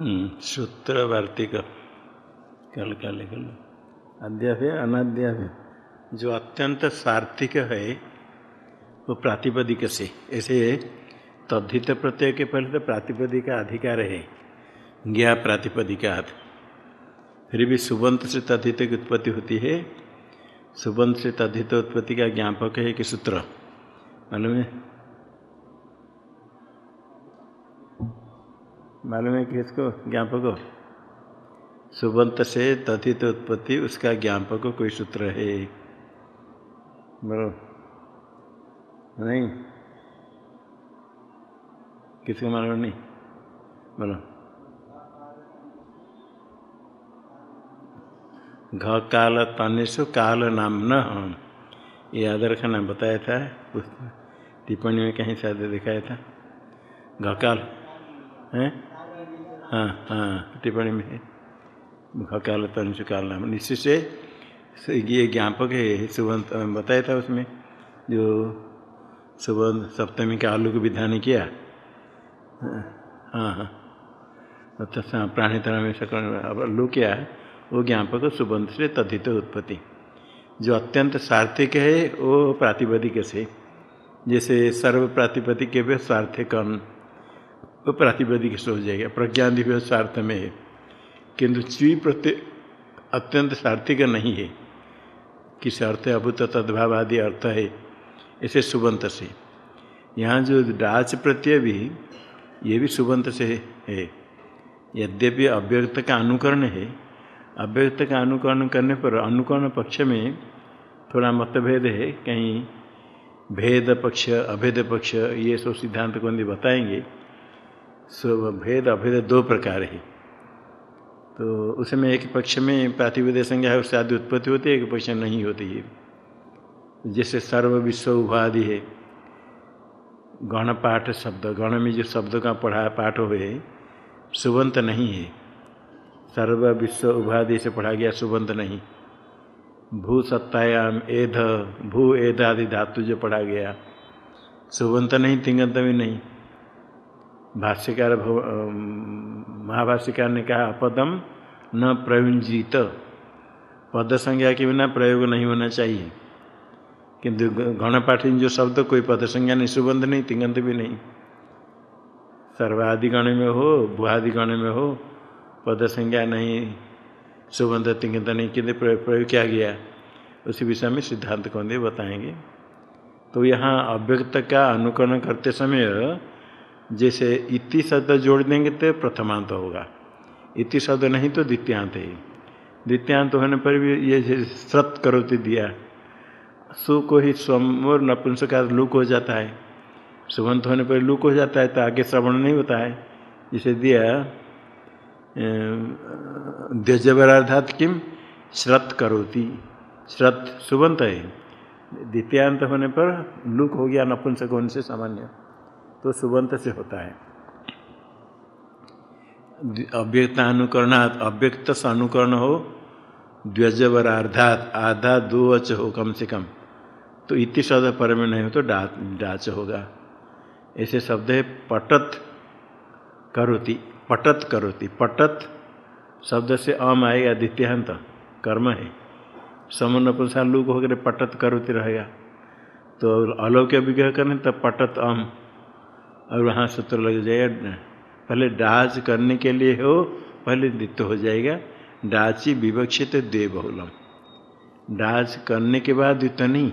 हम्म, सूत्र वार्तिक कल का लिख लो जो अत्यंत सार्थिक है वो प्रातिपदिक से। ऐसे तद्धित प्रत्यय के पहले तो प्रातिपदिक अधिकार है। ज्ञा प्रातिपदिकात। फिर भी सुबंत से तद्धित की उत्पत्ति होती है। सुबंत से तद्धित उत्पत्ति का ज्ञापक है कि सूत्र। मालूम है? मालूम है किसको ज्ञापक ज्ञापक सुबंत से तथित उत्पत्ति, उसका ज्ञापक कोई सूत्र है? बोलो। नहीं। किसको मालूम नहीं? बोलो। घ, काल, तनिषु, काल नाम न। ये याद रखना बताया था टिप्पणी में कहीं शायद दिखाया था। घकाल है? हाँ हाँ टिप्पणी में है घकाल तनिषु काल नाम निश्चित से ये ज्ञापक है सुबंत बताया था उसमें, जो सुबह सप्तमी का आलू को विधान किया। हाँ हाँ अच्छा प्राणी तरह में सकल आलू किया वो ज्ञापक सुबंध से तथित उत्पत्ति। जो अत्यंत सार्थिक है, वो प्रातिपदिक से। जैसे सर्व प्रातिपदिक सार्थिक वो प्रातिपदिक हो जाएगा प्रज्ञादि स्वार्थ में है किंतु ची प्रत्यय अत्यंत सार्थिक नहीं है किस अर्थ अभूत तद्भाव आदि अर्थ है ऐसे सुबंत से। यहाँ जो डाच प्रत्यय भी, ये भी सुबंत से है। यद्यपि अव्यक्त का अनुकरण है, अव्यक्त का अनुकरण करने पर अनुकरण पक्ष में थोड़ा मतभेद है। कहीं भेद पक्ष, अभेद पक्ष, ये सब सिद्धांत को बताएँगे। भेद अभेद दो प्रकार है। तो उसमें एक पक्ष में प्रातिवेद संज्ञा है, उससे आदि उत्पत्ति होती है, एक पक्ष नहीं होती है। जैसे सर्व विश्व उपाधि है गण पाठ शब्द, गण में जो शब्द का पढ़ा पाठ हुए सुबंत नहीं है। सर्व विश्व उपाधि से पढ़ा गया सुबंत नहीं। भू सत्तायाम एध, भू एध आदि धातु जो पढ़ा गया सुबंत नहीं, तिंगंत भी नहीं। भाष्यकार महाभाष्यकार ने कहा अपदम न प्रयुंजित पद संज्ञा के बिना प्रयोग नहीं होना चाहिए। किंतु गणपाठी जो शब्द, कोई पद संज्ञा नहीं, सुबंध नहीं तिंगंत भी नहीं। सर्वादि गण में हो भुआदि गण में हो, पद संज्ञा नहीं, सुबंध तिंगंत नहीं, किंतु प्रयोग किया गया। उसी विषय में सिद्धांत कौन कौंदे बताएँगे। तो यहाँ अव्यक्त का अनुकरण करते समय जैसे इति शब्द जोड़ देंगे तो प्रथमांत होगा। इति शब्द नहीं तो द्वितीयांत ही। द्वितीयांत होने पर भी ये सत करोति दिया, सु को ही स्वम और नपुंसकार लुक हो जाता है। सुबंत होने पर लुक हो जाता है तो आगे श्रवण नहीं होता है। जिसे दिया द्वजबराधात किम श्रत करोति। श्रत सुबंत है। द्वितीयांत होने पर लुक हो गया नपुंसक होने से सामान्य। तो सुबंत से होता है। अव्यक्तानुकरणात् अव्यक्त से अनुकरण हो द्वजवरार्धात आधा दो अच हो कम से कम। तो इति शब्द पर में नहीं हो तो डा डाच होगा। ऐसे शब्द है, पटत करोति पटत करोति। पटत शब्द से अम आएगा द्वितीयांत कर्म है। समन पुरुषा लुक होकर पटत करोति रहेगा। तो अलौक्य विग्रह करें तो पटत अम। और वहाँ सूत्र लग जाएगा। पहले डाच करने के लिए हो, पहले द्वित्व हो जाएगा। डाची विवक्षित द्वे बहुलम डाच करने के बाद द्वित्व नहीं।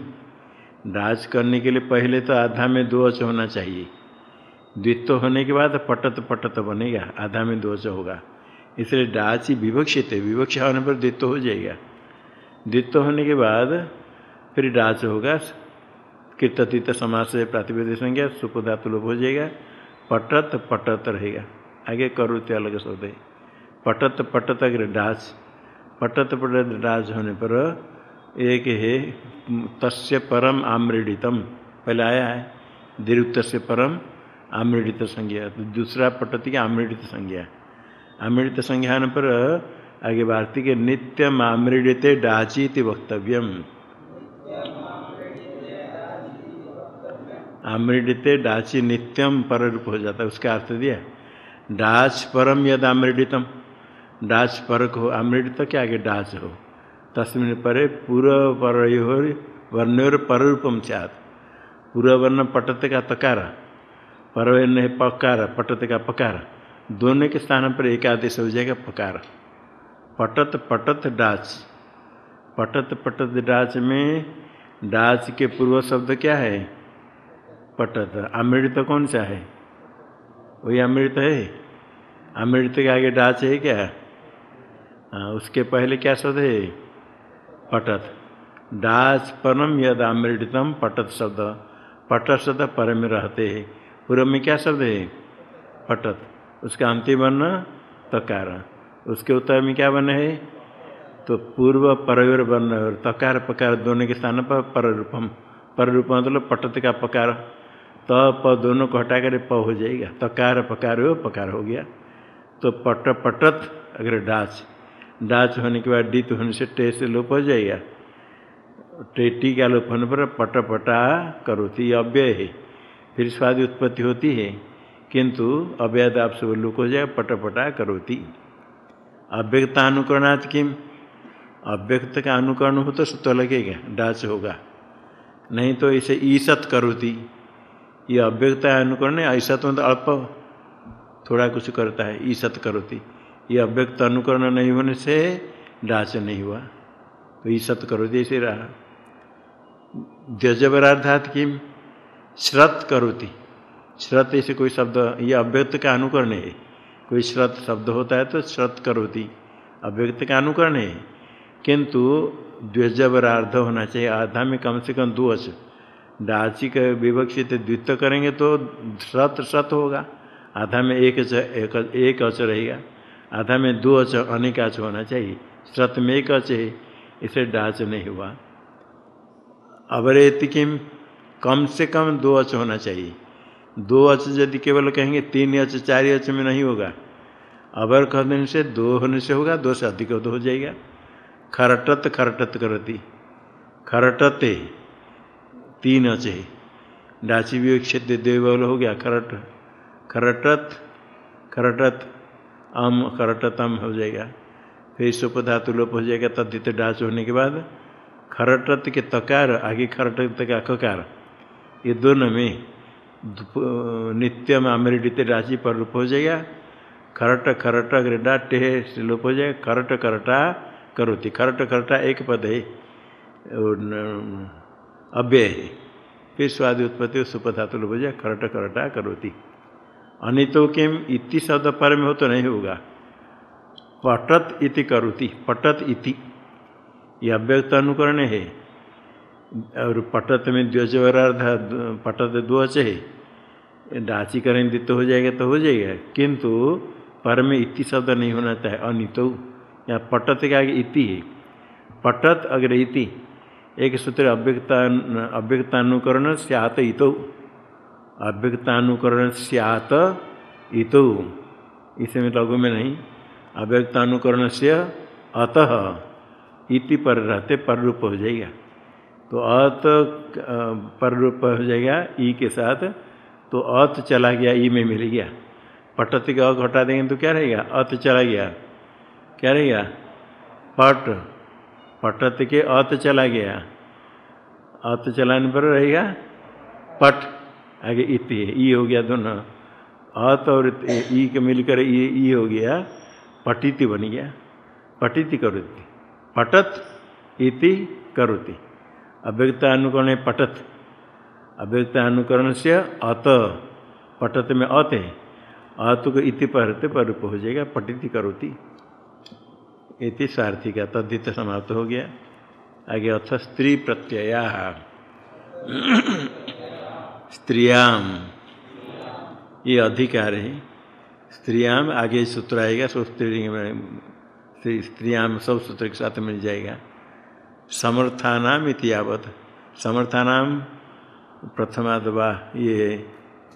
डाच करने के लिए पहले तो आधा में दो अच होना चाहिए। द्वित्व होने के बाद पटत पटत बनेगा, आधा में दो अच होगा। इसलिए डाची विवक्षित है, विवक्ष होने पर द्वित्व हो जाएगा। द्वित्व होने के बाद फिर डाच होगा। कृततीत समाज से प्रातिपद संज्ञा सुपधातु लोप हो जाएगा पटत पटत रहेगा। आगे करुते अलग शब्द है। पटत पटत अगर डाच पटत पटत डाच होने पर एक है, तस्य परम आमृडितम पहले आया है दीर्घ से परम आमृडित संज्ञा तो दूसरा पटति का आमृडित संज्ञा। आमृडित संज्ञा होने पर आगे भारती के नित्यम आमृडित डाची वक्तव्यम। आमृडित डाची नित्यम पर रूप हो जाता है, उसका अर्थ दिया। डाच परम यद अमृडितम। डाच पर हो अमृडित क्या आगे डाच हो? तस्मिन परे पूर्व पर वर्ण्योर पर रूपम चात पूर्व वर्ण पटत का तकार है पकार, पटत का पकार। दोनों के स्थान पर एक आदेश हो जाएगा पकार। पटत पटत डाच। पटत पटत डाच में डाच के पूर्व शब्द क्या है? पटत। अमृत कौन सा है? वही अमृत है? अमृत के आगे डाच है क्या? हाँ उसके पहले क्या शब्द है? पटत। डाच परम यद अमृतम पटत शब्द। पटत शब्द पर में रहते हैं। पूर्व में क्या शब्द है? पटत। उसका अंतिम वर्ण तकार। उसके उत्तर में क्या बने है? तो पूर्व परवर वर्ण तकार पकार दोनों के स्थान पर पर रूपम पर मतलब पटत का पकार। त प दोनों को हटा कर प हो जाएगा। तकार पकार हो पकार हो गया। तो पट पटत, अगर डाच डाच होने के बाद डित होने से टे से लोप हो जाएगा। टेटी का लोप होने पर पट पटा करोती, अव्यय है। फिर स्वाद उत्पत्ति होती है। किंतु अव्यद आप सब लोप हो जाएगा, पट पटपटा करोती। अव्यक्ता अनुकरणात् किम? अव्यक्त का अनुकरण हो तो सूत्र लगेगा, डाच होगा। नहीं तो इसे ईसत करोती। ये अव्यक्त अनुकरण है ऐसा तो अल्प थोड़ा कुछ करता है ईसत करोती। ये अव्यक्त अनुकरण नहीं होने से डाच नहीं हुआ। तो ई ईसत करोती, ऐसे रहा। द्यजबराधात किम श्रत करोती। श्रत ऐसे कोई शब्द, ये अव्यक्त का अनुकरण है। कोई श्रत शब्द होता है तो श्रत करोती। अव्यक्त का अनुकरण है। किंतु द्विजबरार्ध होना चाहिए, आधा में कम से कम दो अच। डाची का विवक्षित द्वित्व करेंगे तो सत सत होगा। आधा में एक अच एक, एक अच रहेगा। आधा में दो अच अनेक अच होना चाहिए। सत में एक अच है इसे डाच नहीं हुआ। अवरेत किम कम से कम दो अच होना चाहिए। दो अच यदि केवल कहेंगे तीन अच चार अच में नहीं होगा। अबर कहने से दो होने से होगा दो से अधिक हो जाएगा। खरटत खरटत करती। खरटते। तीन अचे। डाची भी क्षेत्र देवल हो गया खरट खरटत खरटत अम खरटतम हो जाएगा। फिर सुप धातु लोप हो जाएगा, तद्धित डाच होने के बाद खरटत के तकार, आगे खरटत का ककार ये दोनों में नित्य नित्यम अमृडित राशि पर रूप हो जाएगा। खरट खरट ग्रेडा टेह से लोप हो जाएगा। खरट करटा करोती। खरट करटा एक पद है। अव्यय है। फिर स्वादि उत्पत्ति सुपधातु लोग जाए खरट खरटा करोती। अनितो किम इति शब्द पर में हो तो नहीं होगा। पटत इति करोती। पटत इति। ये अव्यक्त अनुकरण है। और पटत में द्वजवरार्ध पटत द्वच है। डाची करें दित्त हो जाएगा तो हो जाएगा। किंतु पर में इति शब्द नहीं होना चाहिए। अनितो। या पटत के आगे इति है। पटत अगर इति। एक सूत्र अव्यक्ता अव्यक्तानुकरण स्यात इतो। अव्यक्तानुकरण स्यात इतो। इसमें लघु में नहीं। अव्यक्तानुकरण से अतः इति पर रहते पर रूप हो जाएगा। तो अत पर रूप हो जाएगा ई के साथ। तो अत चला गया, ई में मिल गया। पटत का घटा देंगे तो क्या रहेगा? अत चला गया। क्या रहेगा? पट। पटत के अत चला गया। अत चलाने पर रहेगा। पट, आगे इति ई हो गया दोनों। अत और ई के मिलकर ई ई हो गया, पटिति बन गया। पटिति करोति। पटत, इति करोति। अव्यक्ता अनुकरण पटत। अव्यक्ता अनुकरण से अत। पटत में अत है। अत को इति पढ़ते पर हो जाएगा, पटिति करोति। इति सारथी का तद्धित समाप्त हो गया। आगे अथ स्त्री प्रत्यया। स्त्रियाम ये अधिकार है। स्त्रियाम आगे सूत्र आएगा सब स्त्री स्त्रियाम सब सूत्र के साथ मिल जाएगा। समर्थानाम इतियावत समर्थानाम प्रथमादवा ये,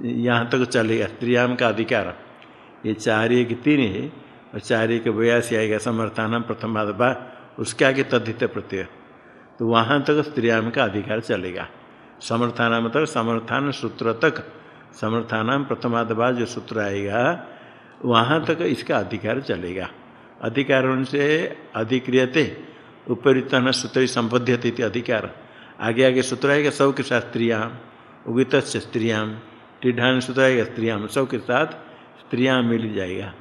यहाँ तक चलेगा। स्त्रियाम का अधिकार। ये चार एक तीन है। और चार एक बयासी आएगा समर्थान प्रथम बा उसके आगे तद्धित प्रत्यय। तो वहाँ तक स्त्रियाम का अधिकार चलेगा। समर्थान मतलब समर्थान सूत्र तक समर्थान प्रथमादबा जो सूत्र आएगा, वहाँ तक इसका अधिकार चलेगा। अधिकार से अधिक्रियते, उपरितन सूत्र संबद्ध अधिकार। आगे आगे सूत्र आएगा सब के साथ स्त्रियाम उगित स्त्रियाम टिढ़ान सूत्र आएगा स्त्रियाम सब के साथ स्त्रियाम मिल जाएगा।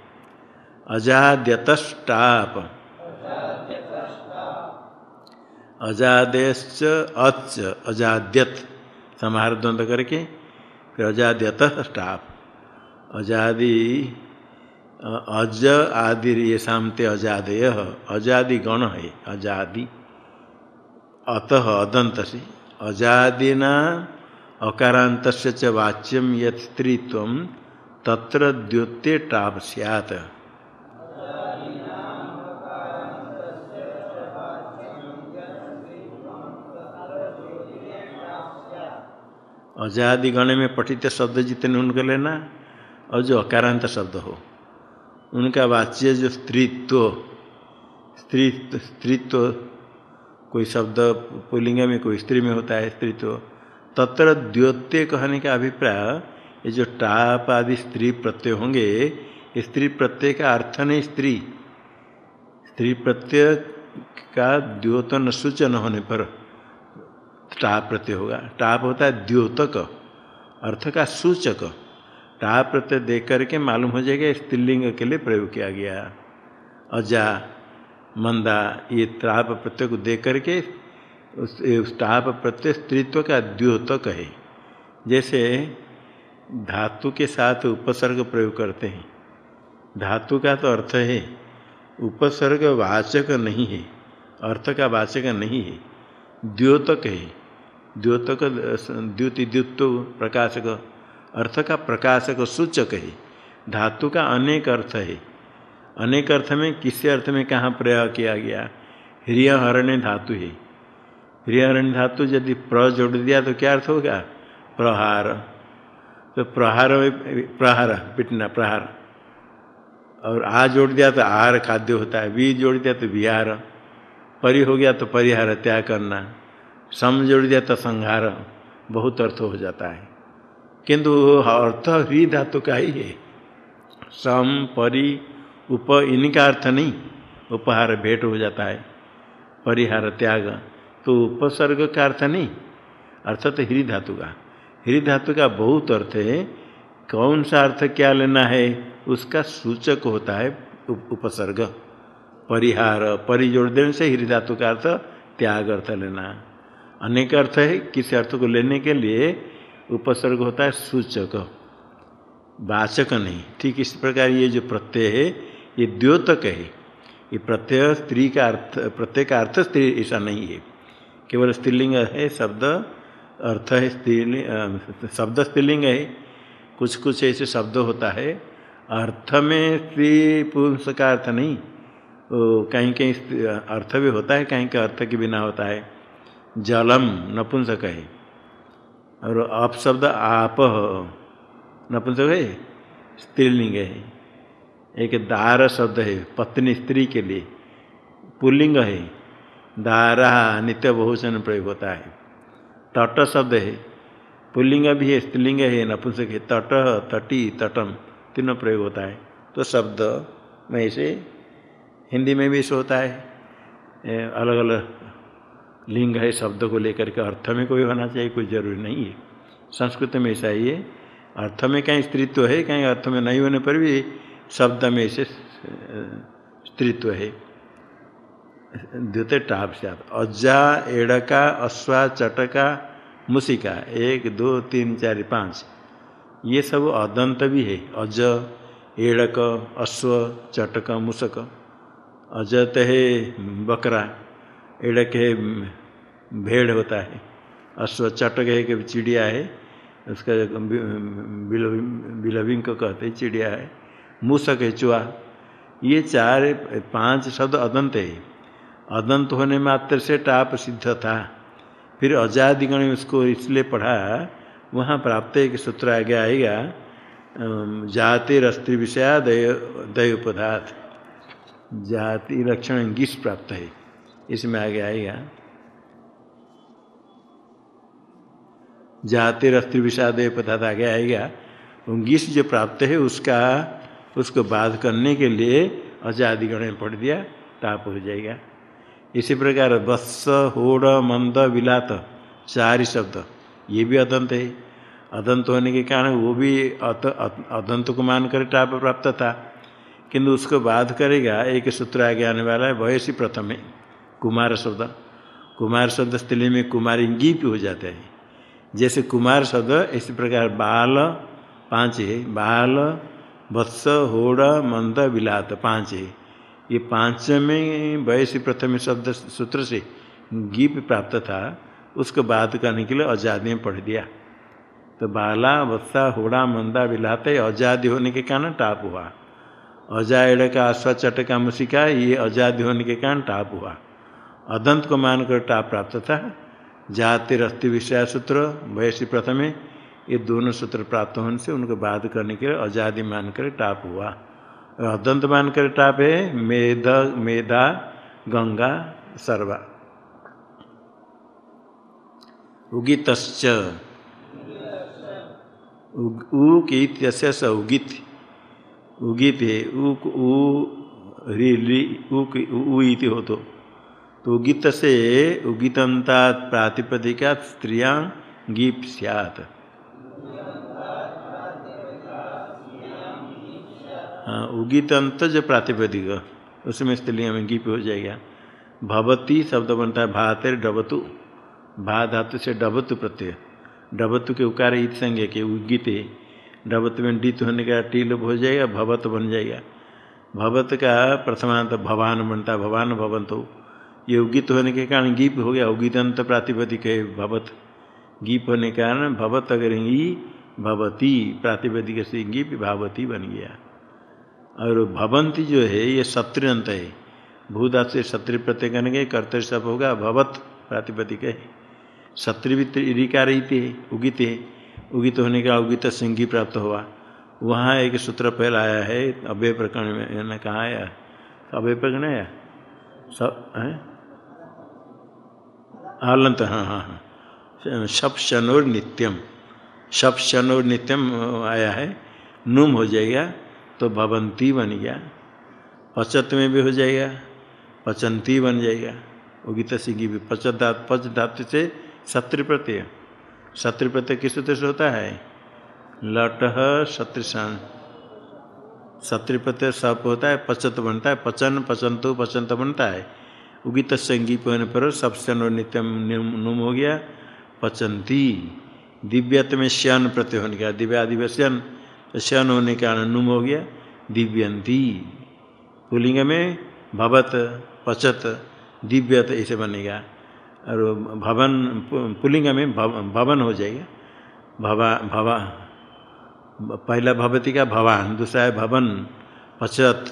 अजाद्यतष्टाप अजादेश्च अच अजाद्यत। समाहार द्वंद्व करके, फिर अजाद्यत स्टाप। अजादि, अज, आदि, ये शामते अजादय, अजादि गण है, अजादि। अतः अदंत से अजादिना अकारांत वाच्यम यत्स्त्रीत्व तत्र द्योते टाप सैत अजादि गण में पठित शब्द जितने उनको लेना और जो अकारांत शब्द हो, उनका वाच्य जो स्त्रीत्व स्त्री स्त्रीत्व, कोई शब्द पुलिंग में, कोई स्त्री में होता है स्त्रीत्व, तत्र द्योत्य कहने का अभिप्राय, ये जो टाप आदि स्त्री प्रत्यय होंगे स्त्री प्रत्यय का अर्थ नहीं स्त्री। स्त्री प्रत्यय का द्योतन सूचन होने पर टाप प्रत्यय होगा। टाप होता है द्योतक अर्थ का सूचक। टाप प्रत्यय देख करके मालूम हो जाएगा स्त्रीलिंग के लिए प्रयोग किया गया। अजा मंदा ये ताप प्रत्यय को देख करके उस, टाप प्रत्यय स्त्रीत्व का द्योतक है। जैसे धातु के साथ उपसर्ग प्रयोग करते हैं। धातु का तो अर्थ है उपसर्ग वाचक नहीं है अर्थ का वाचक नहीं है द्योतक है। द्योतक द्युति द्युत्व प्रकाशक अर्थ का प्रकाशक सूचक है। धातु का अनेक अर्थ है। अनेक अर्थ में किस अर्थ में कहाँ प्रयोग किया गया? हरण्य धातु है। हरण्य धातु यदि प्र जोड़ दिया तो क्या अर्थ होगा? प्रहार। तो प्रहार प्रहार, पिटना, प्रहार। और आ जोड़ दिया तो आहार खाद्य होता है वी जोड़ दिया तो विहार। परि हो गया तो परिहार, त्याग करना। सम जोड़ दिया तो संहार बहुत अर्थ हो जाता है। किंतु अर्थ ही धातु का ही है। सम, परि, उप, इनका अर्थ नहीं, उपहार, भेंट हो जाता है। परिहार, त्याग तो उपसर्ग का अर्थ नहीं अर्थ तो हृदय धातु का। हृदय धातु का बहुत अर्थ है, कौन सा अर्थ क्या लेना है, उसका सूचक होता है उपसर्ग। परिहार, परिजोड़ देने से हृदय धातु का अर्थ त्याग अर्थ लेना। अनेक अर्थ है, किसी अर्थ को लेने के लिए उपसर्ग होता है सूचक। वाचक नहीं। ठीक इस प्रकार ये जो प्रत्यय है, ये द्योतक है। ये प्रत्यय स्त्री का अर्थ, प्रत्यय का अर्थ स्त्री ऐसा नहीं है। केवल स्त्रीलिंग है, शब्द अर्थ है स्त्रीलिंग शब्द स्त्रीलिंग है। कुछ कुछ ऐसे शब्द होता है। अर्थ में स्त्री पुरुष का अर्थ नहीं। कहीं कहीं अर्थ भी होता है कहीं कहीं अर्थ के बिना होता है। जलम नपुंसक है। और आप शब्द आप नपुंसक है? स्त्रीलिंग है। एक दार शब्द है, पत्नी स्त्री के लिए। पुल्लिंग है। दारा नित्य बहुचन प्रयोग होता है। तट शब्द है। पुल्लिंग भी है, स्त्रीलिंग है, नपुंसक है। तट, तटी, तटम तीनों प्रयोग होता है। तो शब्द में ऐसे हिंदी में भी ऐसे होता है। अलग अलग लिंग है, शब्द को लेकर के अर्थ में कोई होना चाहिए, कोई ज़रूरी नहीं है। संस्कृत में ऐसा ही है। अर्थ में कहीं स्त्रीत्व है, कहीं अर्थ में नहीं होने पर भी शब्द में ऐसे, स्त्रीत्व है। द्वितीय टाप से अज्जा, एड़का, अश्वा, चटका, मुसिका, एक, दो, तीन, चार, पाँच। ये सब अदंत भी है। अज, एड़क, अश्व, चटक, मुसक। अजत है बकरा, एड़क है भेड़ होता है। अश्व चटक है कि चिड़िया है, उसका बिलविंग को कहते हैं, चिड़िया है। मूसक है, चुहा। ये चार, पाँच शब्द अदंत है। अदंत होने मात्र से टाप सिद्ध था। फिर अजादिगण उसको इसलिए पढ़ा, वहाँ प्राप्त एक सूत्र आगे आएगा जाति रस्त्री विषया दय दय पदार्थ जाति लक्षण गिस प्राप्त है। इसमें आगे आएगा। जाति रस्त्र विषाद पदार्थ आगे आएगा। उंगीस जो प्राप्त है, उसका, उसको बाध करने के लिए अजादि गण में पढ़ दिया टाप हो जाएगा। इसी प्रकार वत्स होड़, मंद, विलात, चार ही शब्द, ये भी अदंत है। अदंत होने के कारण वो भी अदंत को मान कर टाप प्राप्त था। किंतु उसको बाध करेगा, एक सूत्र आगे आने वाला है, वयसी प्रथम है, कुमार शब्द। कुमार शब्द स्त्री में कुमारी गीप हो जाते हैं। जैसे कुमार शब्द, इसी प्रकार बाल, पाँच है। बाल, वत्स, होड़, मंद, विलात, पाँच है। ये पाँच में वयसी प्रथम शब्द सूत्र से गीप प्राप्त था। उसको बात करने के लिए आज़ादी में पढ़ दिया। तो बाला, वत्सा, होड़ा, मंदा, विलाते आज़ादी होने के कारण टाप हुआ। अजायड़ का अश्व चट का मुसिका, ये आज़ादी होने के कारण टाप हुआ। अदंत को मानकर टाप प्राप्त था। जाति, रस्ति, विषय, सूत्र वैसी प्रथम, ये दोनों सूत्र प्राप्त होने से उनको बाध करने के लिए आज़ादी मानकर टाप हुआ। अदंत मानकर टाप है, मेध, मेधा, गंगा, सर्वा। उगित उगित उगित। उगित है उक उ, री उ हो तो तो उगित से उगितंता प्रातिपदिका स्त्रिया गीप सियात। हाँ उगितंत जो प्रातिपदिक, उसमें स्त्रियों में गीप हो जाएगा। भवती शब्द बनता है भातर डबतु। भा धातु से डबतु प्रत्यय। डबतु के उकार ईत संज्ञ के उगिते। डबत में डित होने का टील हो जाएगा, भवत बन जाएगा। भवत का प्रथमांत भवान बनता भवान भवंत। ये उगित होने के कारण गीप हो गया। उगितंत प्रातिपदिक है भवत। गीप होने के कारण भवत अगर ही भवती, प्रातिपदिक से गीप भावती बन गया। और भवंती जो है, ये अंत है। भूदा से शत्रु प्रत्यय करेंगे कर्तव्य सब होगा। भवत प्रातिपदिक है। शत्रु रिका रही उगित है। उगित होने का उगित सिंगी प्राप्त हुआ। वहाँ एक सूत्र पहले आया है, अभय प्रकरण में कहा आया अभय प्रकरण आया सब, है? आलंत हाँ हाँ हाँ। शप शनोर नित्यम। शप शनोर नित्यम आया है। नुम हो जाएगा तो भवंती बन गया। पचत में भी हो जाएगा, पचंती बन जाएगा। उगित सिगी भी, पचत धात पच धातु से शत्रु प्रत्यय शत्रु प्रत्यय किस सूत्र से होता है? लट शत्रुशान शत्रु प्रत्यय सप होता है, पचत बनता है, पचन, पचंतु, पचंत बनता है। उगित संगीत होने पर सबसे नित्यम नुम हो गया, पचंती। दिव्यत में श्यान प्रत्यय होने का दिव्यादिव्य श्यन। तो श्यन होने का नुम हो गया, दिव्यंती। पुलिंग में भवत, पचत, दिव्यत ऐसे बनेगा। और भवन, पुलिंग में भवन हो जाएगा। भवा भवा। पहला भवती का भवान, दूसरा है भवन पचत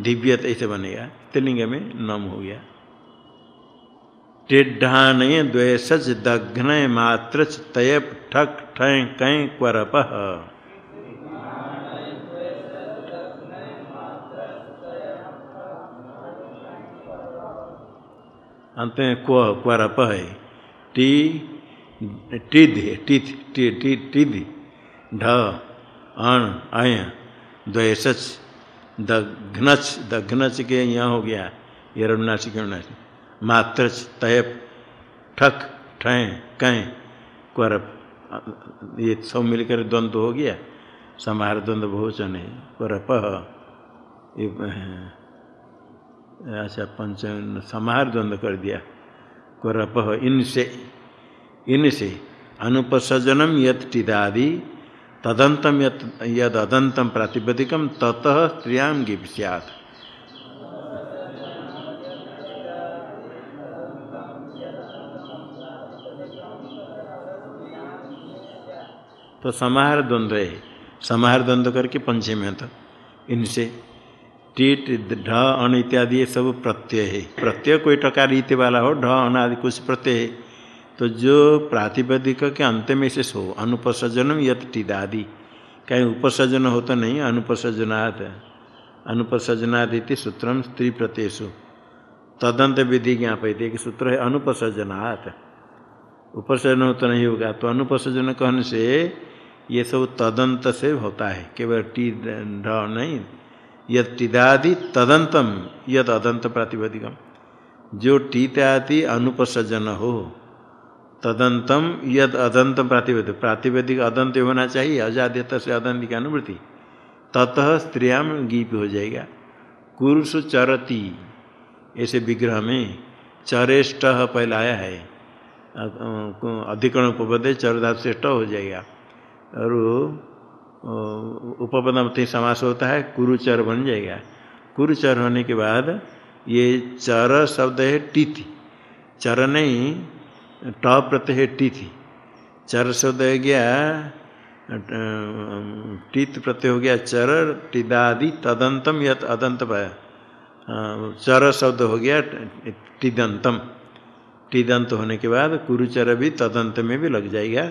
दिव्यत ऐसे बनेगा तिलिंग में नम हो गया। टिड्ढान द्वेषज दघ्न मात्र तय ठक ठय कय क्वरप। अंत में क्व, क्वरप है। टी टिध टिथ टिध ढ। अण, अय द्वेषच दघ्नच दघ्नच के यहाँ हो गया, ये रमनाशी के मात्र तय ठक, ठय, कै क्वर ये सब मिलकर द्वंद्व हो गया समार द्वंद्व बहुचन है, क्वरप अच्छा पंच समार द्वंद्व कर दिया, क्वरप, इनसे इनसे, अनुपसजनम यत टिदादि तदंतम यद अदंतम प्रातिपदिकम ततः स्त्रियाम गिप सियात। तो समाहार द्वंद्व है समाहार द्वंद्व करके पंचमी तो इनसे टीट ढ, अण इत्यादि ये सब प्रत्यय है। प्रत्यय कोई टकार रीति वाला हो, ढ, अण आदि कुछ प्रत्यय है। तो जो प्रातिपदिक के अंत में से सो, अनुपसर्जनम यत टिदादि कहीं उपसर्जन हो तो नहीं अनुपसर्जनाद इति सूत्रम स्त्री प्रत्ययसु तदंत विधि ज्ञापित एक सूत्र है अनुपसर्जनात्। उपसर्जन हो तो नहीं होगा तो अनुपसर्जन कहने से ये सब तदंत से होता है, केवल टी ढ नहीं। यद टिदादि तदंतम यद अदंत प्रातिपदिकम। जो टीत्यादि अनुपसर्जन हो तदंतम यद अदंत प्रातिपद प्रातिपदिक अदंत होना चाहिए अजाद्यत से अदंत की अनुवृत्ति। ततः स्त्रियाम गीप हो जाएगा। कुरुष चरती, ऐसे विग्रह में चरेष्ट पहला आया है अधिकरण उपपद चरधातु से हो जाएगा। और उपपद समास होता है, कुरुचर बन जाएगा। कुरुचर होने के बाद ये चर शब्द है टीथि चर नहीं ट प्रत्यय है टीथि चर शब्द हो गया टीत प्रत्यय हो गया चर, टिदादि, तदंतम यत अदंत चर शब्द हो गया टिदंतम। टिदंत होने के बाद कुरुचर भी तदंत में भी लग जाएगा।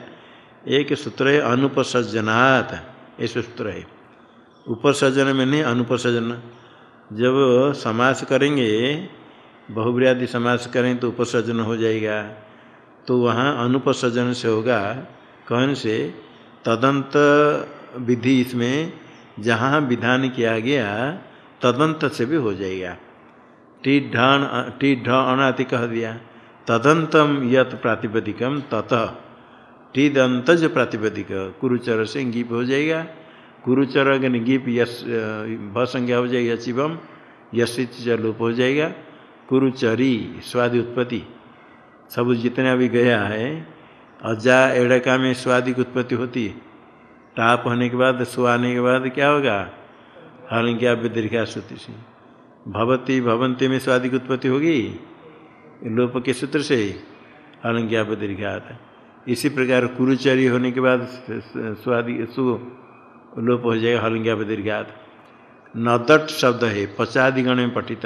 एक सूत्र है अनुपसर्जनात्, ऐसे सूत्र है। उपसर्जन में नहीं, अनुपसर्जन। जब समास करेंगे बहुब्रियादि समास करें तो उपसर्जन हो जाएगा। तो वहाँ अनुपसर्जन से होगा, कौन से? तदंत विधि इसमें, जहाँ विधान किया गया, तदंत से भी हो जाएगा। टी ढान टी ढ अनाति कह दिया। तदंतम यत प्रातिपदिकम ततः। टी दंतज प्रातिपदिक। कुरुचर से गीप हो जाएगा। कुरुचर अग्नि गीप यश भ संज्ञा हो जाएगी शिवम यशित लोप हो जाएगा। कुरुचरी, स्वादि उत्पत्ति। सब जितने अभी गया है अजा एड़का में स्वादि की उत्पत्ति होती है। टाप होने के बाद, सुहाने के बाद क्या होगा? हालाँकि आप दीर्घा श्रुति से भवती भवंती में स्वादि की उत्पत्ति होगी? लोप के सूत्र से हालाँकि आप दीर्घात इसी प्रकार कुरुचरी होने के बाद स्वादि, सु, लोप हो जाएगा हलंग्या दीर्घात नदट शब्द है, पचादिगण में पठित।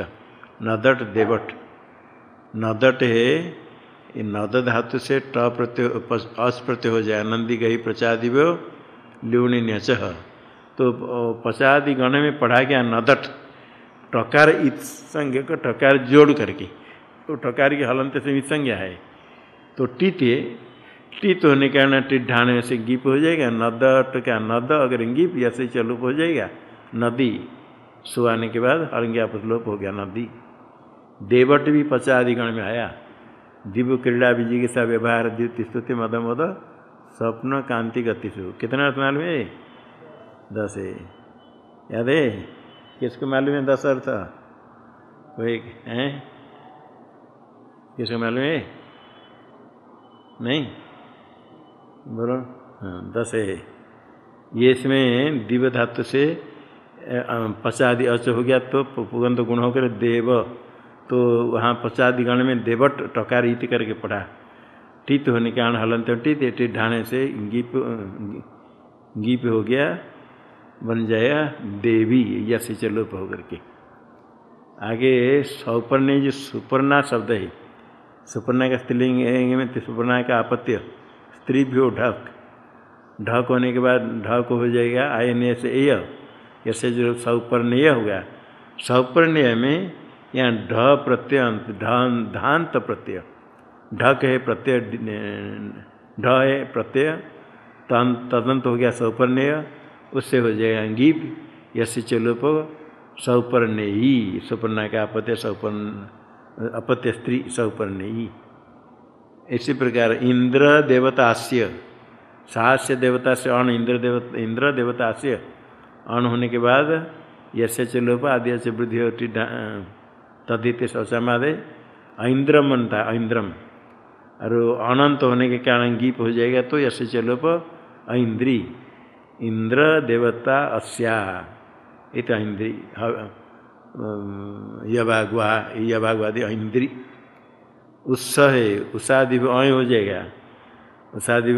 नदट देवट। नदट है नद धातु से ट प्रत्यय अस प्रत्यय हो जाए, नंदी गही प्रचादिव्यो ल्यूणी न्यच। तो पचादि गण में पढ़ा गया नदट, टकार इत संज्ञा को टकार जोड़ करके। तो टकार की हलंत से संज्ञा है। तो टीते, टीत होने के कारण टिट ढाने से गीप हो जाएगा नद क्या नद अगर गीप ऐसे चलुप हो जाएगा, नदी सुहाने के बाद हरंग्या हो गया, नदी। देवट भी पचादिगण में आया। दिव्य क्रीड़ा विजय व्यवहार, द्वितीय स्तुति, मद मद, स्वप्न, कांति गतिशु कितना अर्थ मालूम है? दस है। याद है? किसको मालूम है दस अर्थ? कोई है? किसको मालूम है? नहीं? बोलो। हाँ दस है। ये इसमें दिव्य धातु से पचादि अच हो गया तो पुगंध गुण होकर देव। तो वहाँ पचादि गण में देवट टकार ईत करके पढ़ा टीत होने के कारण हलंत टीत टीत ढाने से गीप गीप हो गया, बन जाएगा देवी, या सिचलोप होकर के आगे सौपर्ण जो सुपर्णा शब्द है, सुपर्णा का स्त्रीलिंग में सुपर्णा का आपत्य स्त्री भी हो ढक। ढक होने के बाद ढक हो जाएगा, आयन से एय ऐसे जो सौपर्णय होगा सौपर्णय में यहाँ ढ प्रत्यय धांत प्रत्यय। ढक है प्रत्यय ढ है प्रत्यय तदंत हो गया सौपर्णय, उससे हो जाएगा अंगीप यश चलोप सौपर्णयी, सुपर्णा का अपत्य सौपर्ण, अपत्य स्त्री सौपर्णयी। इसी प्रकार इंद्र देवतास्य साहस्य देवता से अण इंद्र देवता इंद्र देवता से अण होने के बाद यश चलोप, आदि से वृद्धि होती तदित शौचामादे ऐन्द्रम बनता है ऐन्द्रम। और अनंत होने के कारण गीप हो जाएगा तो यश चलोप ऐन्द्री। इंद्र, देवता, अस्या। इत ऐन्द्री। यभागवा, यभागवादी ऐन्द्री। उत्स है उषादि अय हो जाएगा। उषादि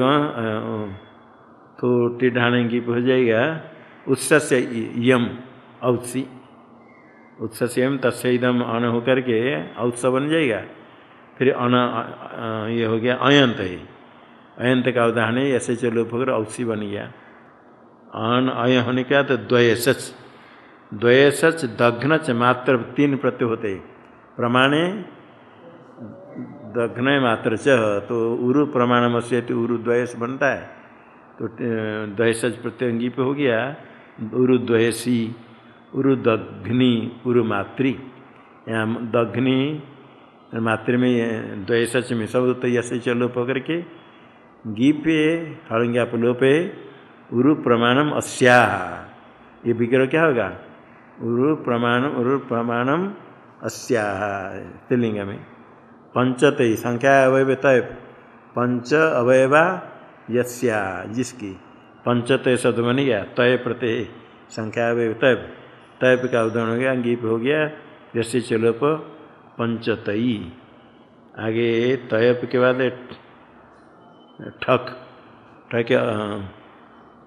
तो टिढ़ाने की हो जाएगा। उत्स से यम, औत्सी। उत्स से यम तस्दम अन होकर के औत्स बन जाएगा। फिर अन ये हो गया अयंत है। अयंत का उदाहरण है, ऐसे चलो होकर औसी बन गया। अन, अय होने का तो द्वयसच द्वयसच दघ्नच मात्र तीन प्रत्यय होते प्रमाणे दघ्न मात्र च तो उरु प्रमाण से तो उरु द्वयस बनता है। तो द्वयसज प्रत्यंगी पे हो गया, उरु द्वयसी उरुदग्नि उरुमातृ यहाँ दग्नि मातृ में द्वय सच में सब तो यश चलो पकड़ के, गीपे हड़ंग्या लोपे, उरु प्रमाणम अस्या। ये विग्रह क्या होगा? उरु प्रमाणम उरु प्रमाणम अस्या स्त्रीलिंग में। पंचत संख्या अवयव तय, पंच अवयवा यस्या, जिसकी। पंचतय शब्द बन गया, तय प्रत्यय, संख्या अवयव तय। तय का उदाहरण हो गया गीप हो गया, जैसे चलोप पंचतई आगे तयप के बाद ठक। ठक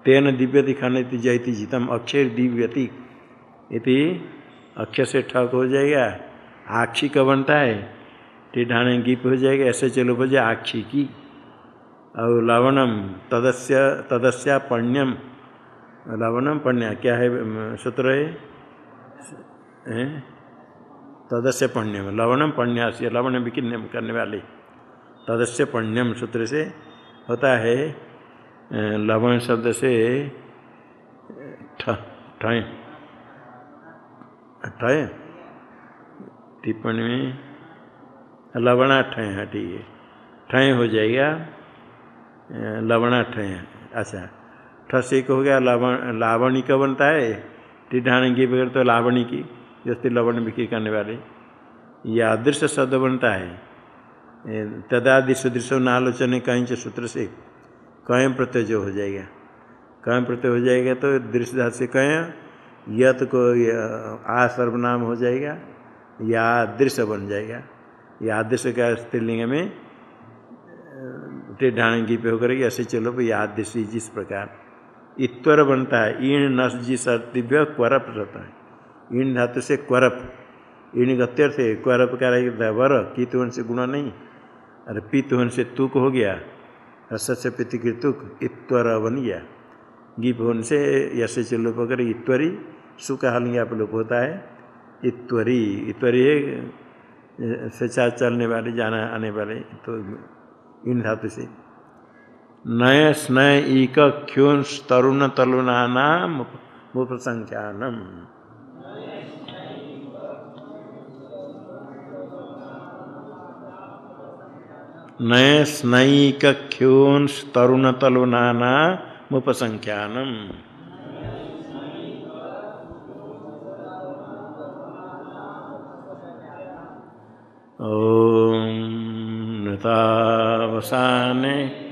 तेन दिव्य दिखाने जयती जीतम, अक्षर दिव्यति इति अक्षर से ठक हो जाएगा, आक्षी का बनता है। टिढ़ाने गीप हो जाएगा, ऐसे चलो बजे आक्षी की। और लवणम, तदस्य, तदस्या पण्यम। लवणम पण्य, क्या है सूत्र है? तदस्य पण्यम। लवणम पण्यास्य। लवण विकिन्यम करने वाले? तदस्य पण्यम सूत्र से होता है लवण शब्द से ठय। ठय? टिप्पणी में लवणाठ है ठीक है ठय हो जाएगा लवणा है अच्छा। ठसे को हो गया लवण, लावणी का बनता है। टिढ़ाने की बगैर तो लावणी की। जैसे लवण बिक्री करने वाले। यह अदृश्य शब्द बनता है तदादृश्य दृश्य नालोचन कहीं से सूत्र से कयम प्रत्यय जो हो जाएगा। कयम प्रत्यय हो जाएगा तो दृश्य धात से कय यत को आ सर्वनाम हो जाएगा। या दृश्य बन जाएगा। या दृश्य का स्त्रीलिंग में टेढ़ाणगी पे होकर ऐसे चलो भाई यादृश्य जिस प्रकार। इत्वर बनता है। ईण नस जिस सर्तिव्य क्वरप रहता है। ईण धातु से क्वरप ईण गत्यर्थ है क्वरप का वर कितुवन से गुणा नहीं। अरे पितुवन से तुक हो गया। रस से तुक इत्वर बन गया गीप होने से यश से लोप कर इत्वरी सुख आप लोप होता है। इत्वरी इत्वरी चार चलने वाले, जाना, आने वाले तो इन धातु से। नय, स्नय, ईक, ख्योन तरुण तलुनानाम उपसंख्यानम। नय स्नैक्योन तरुण तलु नाना मुपसंख्यानम। ओम नतावसाने